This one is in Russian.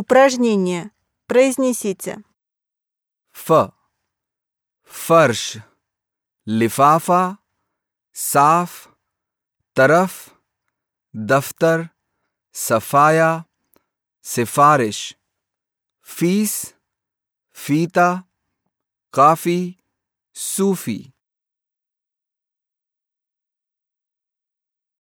Упражнение. Произнесите. Ф. Фарш. Лифафа. Саф. Тараф. Дафтар. Сафая. Сефариш. Фис. Фита. Кафи. Суфи.